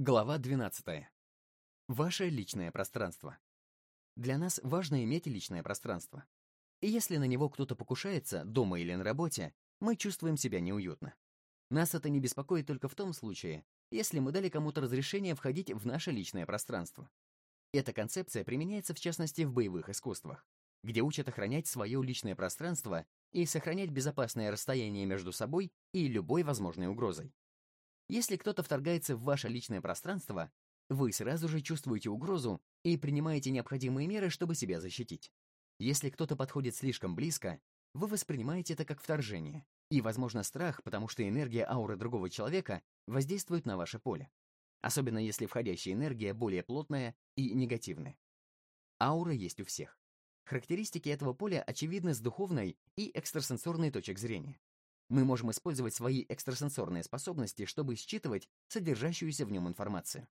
Глава 12. Ваше личное пространство. Для нас важно иметь личное пространство. И если на него кто-то покушается, дома или на работе, мы чувствуем себя неуютно. Нас это не беспокоит только в том случае, если мы дали кому-то разрешение входить в наше личное пространство. Эта концепция применяется в частности в боевых искусствах, где учат охранять свое личное пространство и сохранять безопасное расстояние между собой и любой возможной угрозой. Если кто-то вторгается в ваше личное пространство, вы сразу же чувствуете угрозу и принимаете необходимые меры, чтобы себя защитить. Если кто-то подходит слишком близко, вы воспринимаете это как вторжение и, возможно, страх, потому что энергия ауры другого человека воздействует на ваше поле. Особенно если входящая энергия более плотная и негативная. Аура есть у всех. Характеристики этого поля очевидны с духовной и экстрасенсорной точек зрения мы можем использовать свои экстрасенсорные способности, чтобы считывать содержащуюся в нем информацию.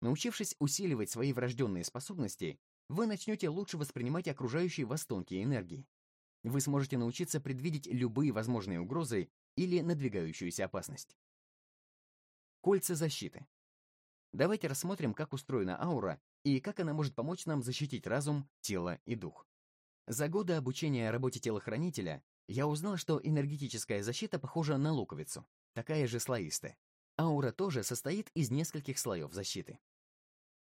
Научившись усиливать свои врожденные способности, вы начнете лучше воспринимать окружающие вас тонкие энергии. Вы сможете научиться предвидеть любые возможные угрозы или надвигающуюся опасность. Кольца защиты. Давайте рассмотрим, как устроена аура и как она может помочь нам защитить разум, тело и дух. За годы обучения работе телохранителя я узнал, что энергетическая защита похожа на луковицу, такая же слоистая. Аура тоже состоит из нескольких слоев защиты.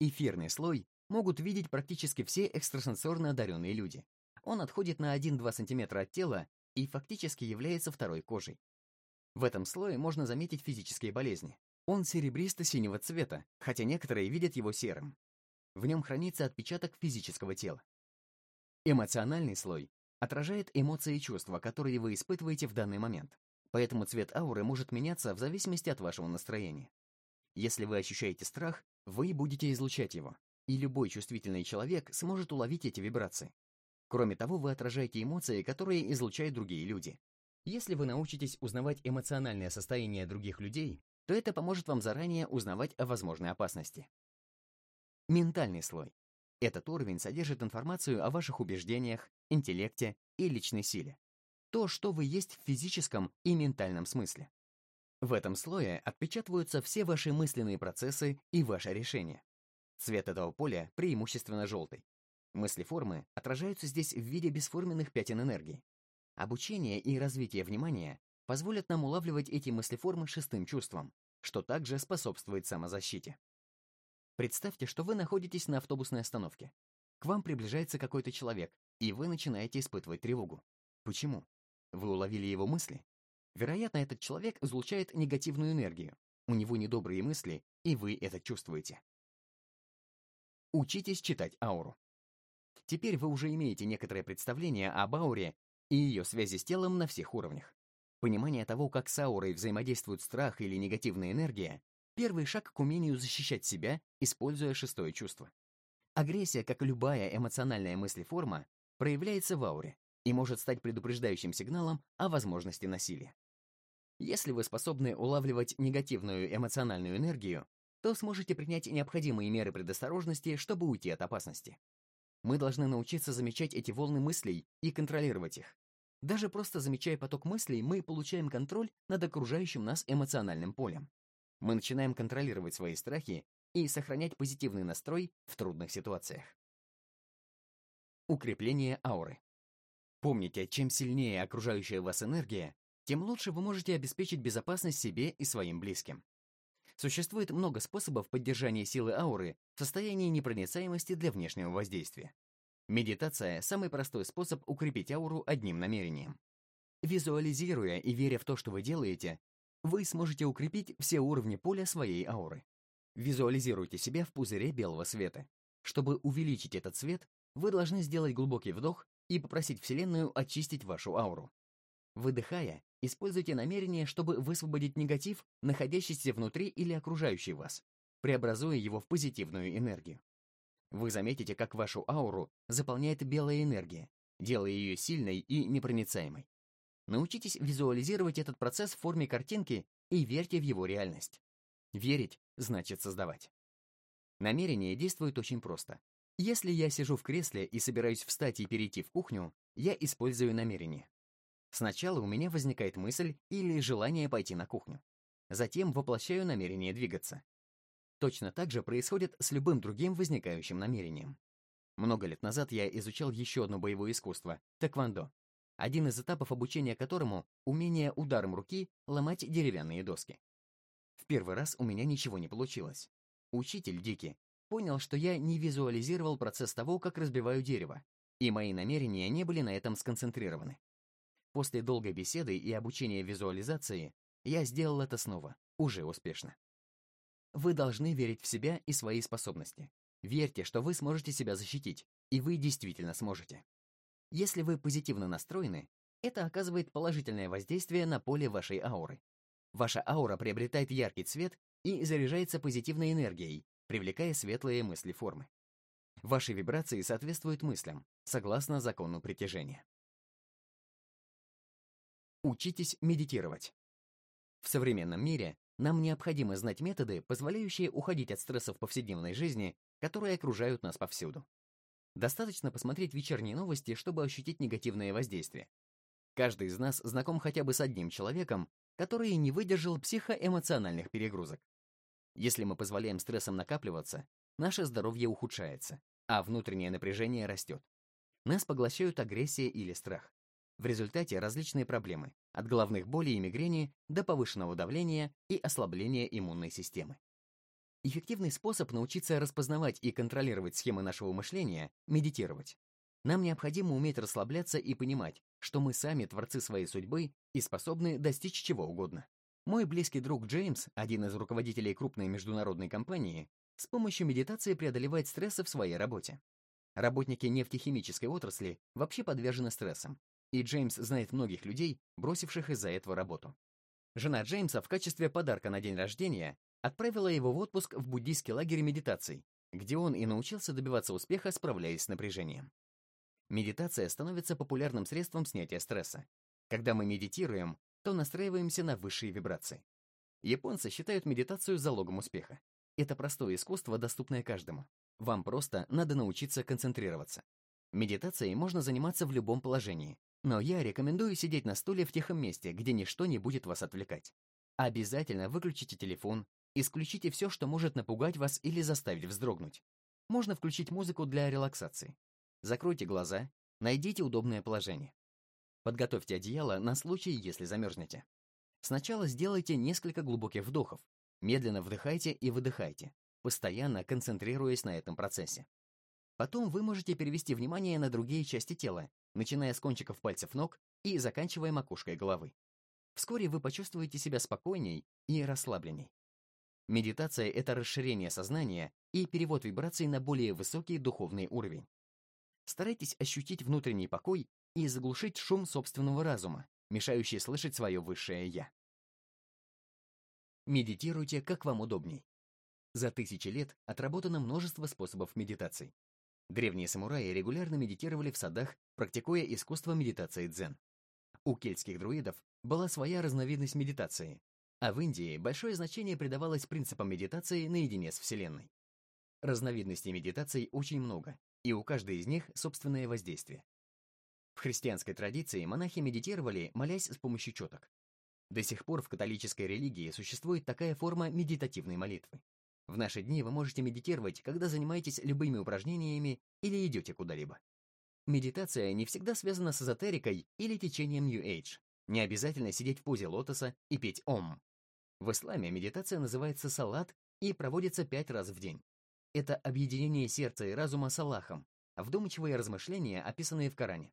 Эфирный слой могут видеть практически все экстрасенсорно одаренные люди. Он отходит на 1-2 см от тела и фактически является второй кожей. В этом слое можно заметить физические болезни. Он серебристо-синего цвета, хотя некоторые видят его серым. В нем хранится отпечаток физического тела. Эмоциональный слой отражает эмоции и чувства, которые вы испытываете в данный момент. Поэтому цвет ауры может меняться в зависимости от вашего настроения. Если вы ощущаете страх, вы будете излучать его, и любой чувствительный человек сможет уловить эти вибрации. Кроме того, вы отражаете эмоции, которые излучают другие люди. Если вы научитесь узнавать эмоциональное состояние других людей, то это поможет вам заранее узнавать о возможной опасности. Ментальный слой. Этот уровень содержит информацию о ваших убеждениях, интеллекте и личной силе. То, что вы есть в физическом и ментальном смысле. В этом слое отпечатываются все ваши мысленные процессы и ваши решения. Цвет этого поля преимущественно желтый. Мысли-формы отражаются здесь в виде бесформенных пятен энергии. Обучение и развитие внимания позволят нам улавливать эти мыслеформы шестым чувством, что также способствует самозащите. Представьте, что вы находитесь на автобусной остановке. К вам приближается какой-то человек, и вы начинаете испытывать тревогу. Почему? Вы уловили его мысли? Вероятно, этот человек излучает негативную энергию. У него недобрые мысли, и вы это чувствуете. Учитесь читать ауру. Теперь вы уже имеете некоторое представление об ауре и ее связи с телом на всех уровнях. Понимание того, как с аурой взаимодействует страх или негативная энергия, Первый шаг к умению защищать себя, используя шестое чувство. Агрессия, как любая эмоциональная мыслеформа, проявляется в ауре и может стать предупреждающим сигналом о возможности насилия. Если вы способны улавливать негативную эмоциональную энергию, то сможете принять необходимые меры предосторожности, чтобы уйти от опасности. Мы должны научиться замечать эти волны мыслей и контролировать их. Даже просто замечая поток мыслей, мы получаем контроль над окружающим нас эмоциональным полем мы начинаем контролировать свои страхи и сохранять позитивный настрой в трудных ситуациях. Укрепление ауры. Помните, чем сильнее окружающая вас энергия, тем лучше вы можете обеспечить безопасность себе и своим близким. Существует много способов поддержания силы ауры в состоянии непроницаемости для внешнего воздействия. Медитация – самый простой способ укрепить ауру одним намерением. Визуализируя и веря в то, что вы делаете, вы сможете укрепить все уровни поля своей ауры. Визуализируйте себя в пузыре белого света. Чтобы увеличить этот свет, вы должны сделать глубокий вдох и попросить Вселенную очистить вашу ауру. Выдыхая, используйте намерение, чтобы высвободить негатив, находящийся внутри или окружающий вас, преобразуя его в позитивную энергию. Вы заметите, как вашу ауру заполняет белая энергия, делая ее сильной и непроницаемой. Научитесь визуализировать этот процесс в форме картинки и верьте в его реальность. Верить значит создавать. Намерение действует очень просто. Если я сижу в кресле и собираюсь встать и перейти в кухню, я использую намерение. Сначала у меня возникает мысль или желание пойти на кухню. Затем воплощаю намерение двигаться. Точно так же происходит с любым другим возникающим намерением. Много лет назад я изучал еще одно боевое искусство — тэквондо. Один из этапов обучения которому — умение ударом руки ломать деревянные доски. В первый раз у меня ничего не получилось. Учитель Дики понял, что я не визуализировал процесс того, как разбиваю дерево, и мои намерения не были на этом сконцентрированы. После долгой беседы и обучения визуализации я сделал это снова, уже успешно. Вы должны верить в себя и свои способности. Верьте, что вы сможете себя защитить, и вы действительно сможете. Если вы позитивно настроены, это оказывает положительное воздействие на поле вашей ауры. Ваша аура приобретает яркий цвет и заряжается позитивной энергией, привлекая светлые мысли формы. Ваши вибрации соответствуют мыслям, согласно закону притяжения. Учитесь медитировать. В современном мире нам необходимо знать методы, позволяющие уходить от стрессов повседневной жизни, которые окружают нас повсюду. Достаточно посмотреть вечерние новости, чтобы ощутить негативное воздействие. Каждый из нас знаком хотя бы с одним человеком, который не выдержал психоэмоциональных перегрузок. Если мы позволяем стрессам накапливаться, наше здоровье ухудшается, а внутреннее напряжение растет. Нас поглощают агрессия или страх. В результате различные проблемы, от головных болей и мигрени до повышенного давления и ослабления иммунной системы. Эффективный способ научиться распознавать и контролировать схемы нашего мышления — медитировать. Нам необходимо уметь расслабляться и понимать, что мы сами творцы своей судьбы и способны достичь чего угодно. Мой близкий друг Джеймс, один из руководителей крупной международной компании, с помощью медитации преодолевает стрессы в своей работе. Работники нефтехимической отрасли вообще подвержены стрессам, и Джеймс знает многих людей, бросивших из-за этого работу. Жена Джеймса в качестве подарка на день рождения отправила его в отпуск в буддийский лагерь медитаций, где он и научился добиваться успеха, справляясь с напряжением. Медитация становится популярным средством снятия стресса. Когда мы медитируем, то настраиваемся на высшие вибрации. Японцы считают медитацию залогом успеха. Это простое искусство, доступное каждому. Вам просто надо научиться концентрироваться. Медитацией можно заниматься в любом положении, но я рекомендую сидеть на стуле в тихом месте, где ничто не будет вас отвлекать. Обязательно выключите телефон, исключите все, что может напугать вас или заставить вздрогнуть. Можно включить музыку для релаксации. Закройте глаза, найдите удобное положение. Подготовьте одеяло на случай, если замерзнете. Сначала сделайте несколько глубоких вдохов. Медленно вдыхайте и выдыхайте, постоянно концентрируясь на этом процессе. Потом вы можете перевести внимание на другие части тела, начиная с кончиков пальцев ног и заканчивая макушкой головы. Вскоре вы почувствуете себя спокойней и расслабленней. Медитация — это расширение сознания и перевод вибраций на более высокий духовный уровень. Старайтесь ощутить внутренний покой и заглушить шум собственного разума, мешающий слышать свое высшее «я». Медитируйте, как вам удобней. За тысячи лет отработано множество способов медитаций. Древние самураи регулярно медитировали в садах, практикуя искусство медитации дзен. У кельтских друидов была своя разновидность медитации, а в Индии большое значение придавалось принципам медитации наедине с Вселенной. Разновидностей медитаций очень много, и у каждой из них собственное воздействие. В христианской традиции монахи медитировали, молясь с помощью четок. До сих пор в католической религии существует такая форма медитативной молитвы. В наши дни вы можете медитировать, когда занимаетесь любыми упражнениями или идете куда-либо. Медитация не всегда связана с эзотерикой или течением New Age. Не обязательно сидеть в позе лотоса и петь «Ом». В исламе медитация называется салат и проводится пять раз в день. Это объединение сердца и разума с Аллахом, вдумчивые размышления, описанные в Коране.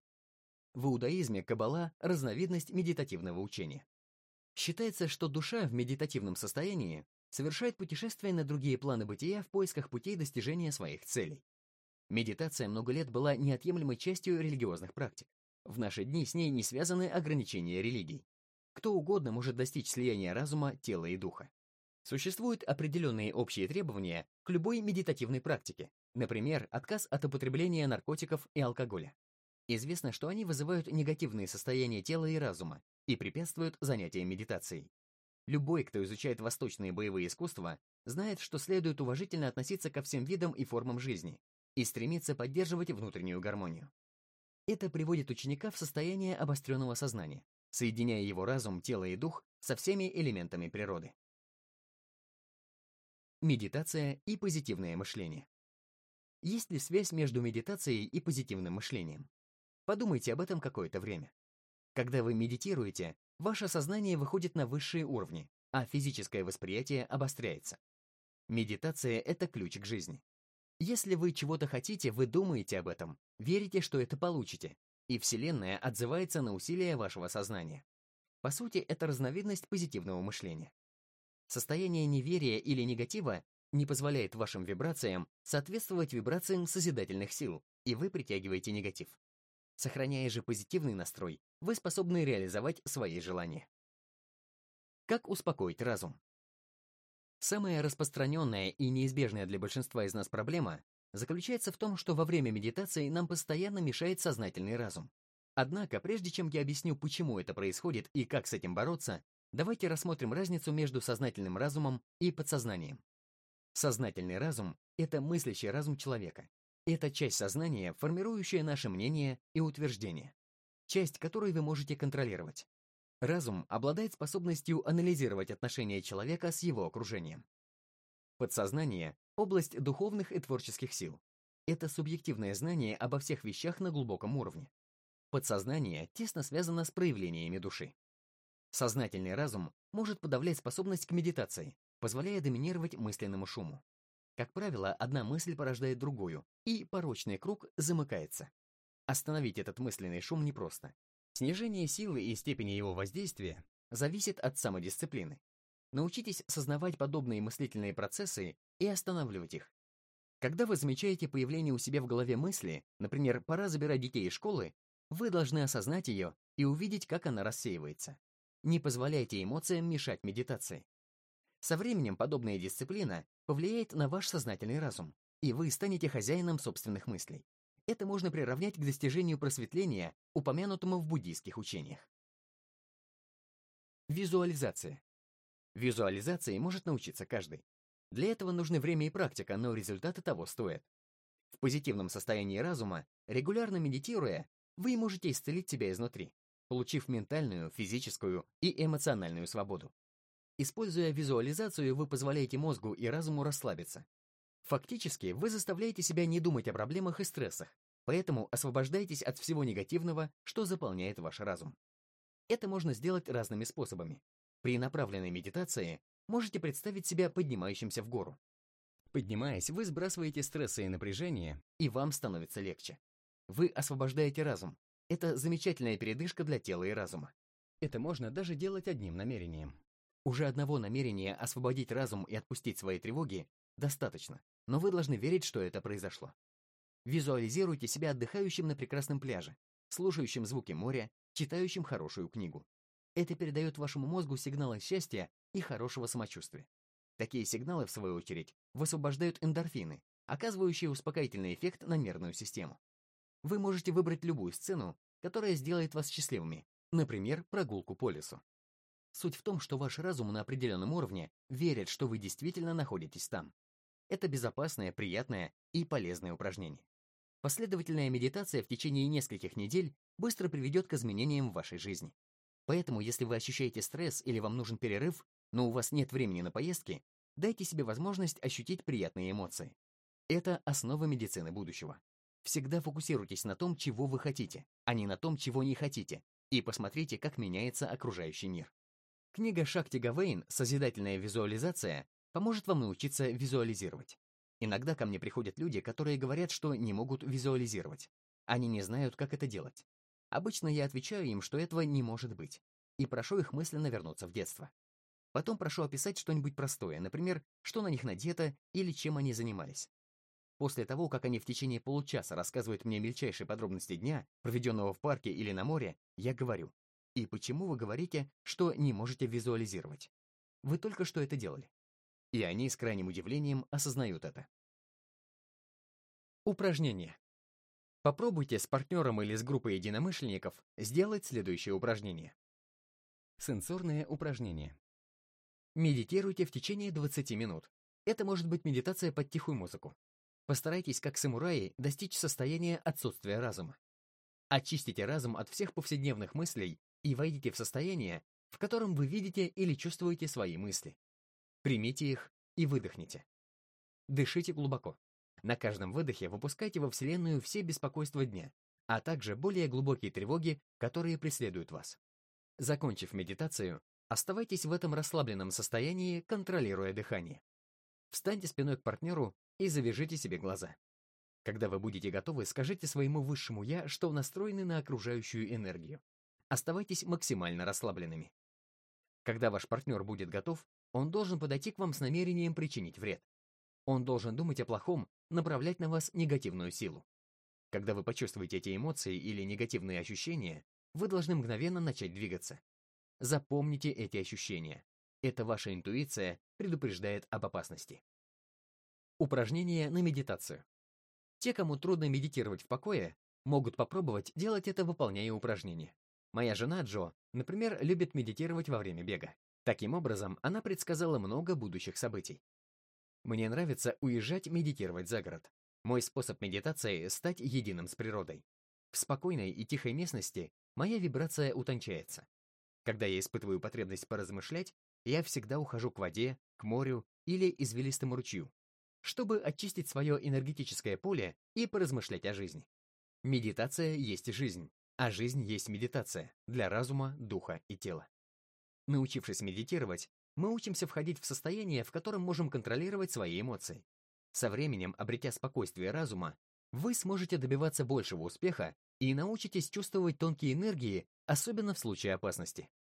В иудаизме Каббала — разновидность медитативного учения. Считается, что душа в медитативном состоянии совершает путешествия на другие планы бытия в поисках путей достижения своих целей. Медитация много лет была неотъемлемой частью религиозных практик. В наши дни с ней не связаны ограничения религий. Кто угодно может достичь слияния разума, тела и духа. Существуют определенные общие требования к любой медитативной практике, например, отказ от употребления наркотиков и алкоголя. Известно, что они вызывают негативные состояния тела и разума и препятствуют занятиям медитацией. Любой, кто изучает восточные боевые искусства, знает, что следует уважительно относиться ко всем видам и формам жизни и стремиться поддерживать внутреннюю гармонию. Это приводит ученика в состояние обостренного сознания, соединяя его разум, тело и дух со всеми элементами природы. медитация и позитивное мышление. Есть ли связь между медитацией и позитивным мышлением? Подумайте об этом какое-то время. Когда вы медитируете, ваше сознание выходит на высшие уровни, а физическое восприятие обостряется. Медитация — это ключ к жизни. Если вы чего-то хотите, вы думаете об этом, верите, что это получите, и Вселенная отзывается на усилия вашего сознания. По сути, это разновидность позитивного мышления. Состояние неверия или негатива не позволяет вашим вибрациям соответствовать вибрациям созидательных сил, и вы притягиваете негатив. Сохраняя же позитивный настрой, вы способны реализовать свои желания. Как успокоить разум? Самая распространенная и неизбежная для большинства из нас проблема заключается в том, что во время медитации нам постоянно мешает сознательный разум. Однако, прежде чем я объясню, почему это происходит и как с этим бороться, давайте рассмотрим разницу между сознательным разумом и подсознанием. Сознательный разум — это мыслящий разум человека. Это часть сознания, формирующая наше мнение и утверждения. Часть, которую вы можете контролировать. Разум обладает способностью анализировать отношения человека с его окружением. Подсознание — область духовных и творческих сил. Это субъективное знание обо всех вещах на глубоком уровне. Подсознание тесно связано с проявлениями души. Сознательный разум может подавлять способность к медитации, позволяя доминировать мысленному шуму. Как правило, одна мысль порождает другую, и порочный круг замыкается. Остановить этот мысленный шум непросто. Снижение силы и степени его воздействия зависит от самодисциплины. Научитесь сознавать подобные мыслительные процессы и останавливать их. Когда вы замечаете появление у себя в голове мысли, например, «пора забирать детей из школы», вы должны осознать ее и увидеть, как она рассеивается. Не позволяйте эмоциям мешать медитации. Со временем подобная дисциплина повлияет на ваш сознательный разум, и вы станете хозяином собственных мыслей. Это можно приравнять к достижению просветления, упомянутому в буддийских учениях. Визуализация. Визуализации может научиться каждый. Для этого нужны время и практика, но результаты того стоят. В позитивном состоянии разума, регулярно медитируя, вы можете исцелить себя изнутри, получив ментальную, физическую и эмоциональную свободу. Используя визуализацию, вы позволяете мозгу и разуму расслабиться, Фактически, вы заставляете себя не думать о проблемах и стрессах, поэтому освобождайтесь от всего негативного, что заполняет ваш разум. Это можно сделать разными способами. При направленной медитации можете представить себя поднимающимся в гору. Поднимаясь, вы сбрасываете стрессы и напряжение, и вам становится легче. Вы освобождаете разум. Это замечательная передышка для тела и разума. Это можно даже делать одним намерением. Уже одного намерения освободить разум и отпустить свои тревоги достаточно, но вы должны верить, что это произошло. Визуализируйте себя отдыхающим на прекрасном пляже, слушающим звуки моря, читающим хорошую книгу. Это передает вашему мозгу сигналы счастья и хорошего самочувствия. Такие сигналы, в свою очередь, высвобождают эндорфины, оказывающие успокоительный эффект на нервную систему. Вы можете выбрать любую сцену, которая сделает вас счастливыми, например, прогулку по лесу. Суть в том, что ваш разум на определенном уровне верит, что вы действительно находитесь там. Это безопасное, приятное и полезное упражнение. Последовательная медитация в течение нескольких недель быстро приведет к изменениям в вашей жизни. Поэтому, если вы ощущаете стресс или вам нужен перерыв, но у вас нет времени на поездки, дайте себе возможность ощутить приятные эмоции. Это основа медицины будущего. Всегда фокусируйтесь на том, чего вы хотите, а не на том, чего не хотите, и посмотрите, как меняется окружающий мир. Книга Шакти Гавейн «Созидательная визуализация» поможет вам научиться визуализировать. Иногда ко мне приходят люди, которые говорят, что не могут визуализировать. Они не знают, как это делать. Обычно я отвечаю им, что этого не может быть, и прошу их мысленно вернуться в детство. Потом прошу описать что-нибудь простое, например, что на них надето или чем они занимались. После того, как они в течение получаса рассказывают мне мельчайшие подробности дня, проведенного в парке или на море, я говорю, и почему вы говорите, что не можете визуализировать? Вы только что это делали. И они с крайним удивлением осознают это. Упражнение. Попробуйте с партнером или с группой единомышленников сделать следующее упражнение. Сенсорное упражнение. Медитируйте в течение 20 минут. Это может быть медитация под тихую музыку. Постарайтесь, как самураи, достичь состояния отсутствия разума. Очистите разум от всех повседневных мыслей и войдите в состояние, в котором вы видите или чувствуете свои мысли. Примите их и выдохните. Дышите глубоко. На каждом выдохе выпускайте во Вселенную все беспокойства дня, а также более глубокие тревоги, которые преследуют вас. Закончив медитацию, оставайтесь в этом расслабленном состоянии, контролируя дыхание. Встаньте спиной к партнеру и завяжите себе глаза. Когда вы будете готовы, скажите своему высшему «я», что настроены на окружающую энергию. Оставайтесь максимально расслабленными. Когда ваш партнер будет готов, он должен подойти к вам с намерением причинить вред. Он должен думать о плохом, направлять на вас негативную силу. Когда вы почувствуете эти эмоции или негативные ощущения, вы должны мгновенно начать двигаться. Запомните эти ощущения. Это ваша интуиция предупреждает об опасности. Упражнение на медитацию. Те, кому трудно медитировать в покое, могут попробовать делать это, выполняя упражнения. Моя жена Джо, например, любит медитировать во время бега. Таким образом, она предсказала много будущих событий. Мне нравится уезжать медитировать за город. Мой способ медитации — стать единым с природой. В спокойной и тихой местности моя вибрация утончается. Когда я испытываю потребность поразмышлять, я всегда ухожу к воде, к морю или извилистому ручью, чтобы очистить свое энергетическое поле и поразмышлять о жизни. Медитация есть жизнь, а жизнь есть медитация для разума, духа и тела. Научившись медитировать, мы учимся входить в состояние, в котором можем контролировать свои эмоции. Со временем, обретя спокойствие разума, вы сможете добиваться большего успеха и научитесь чувствовать тонкие энергии, особенно в случае опасности.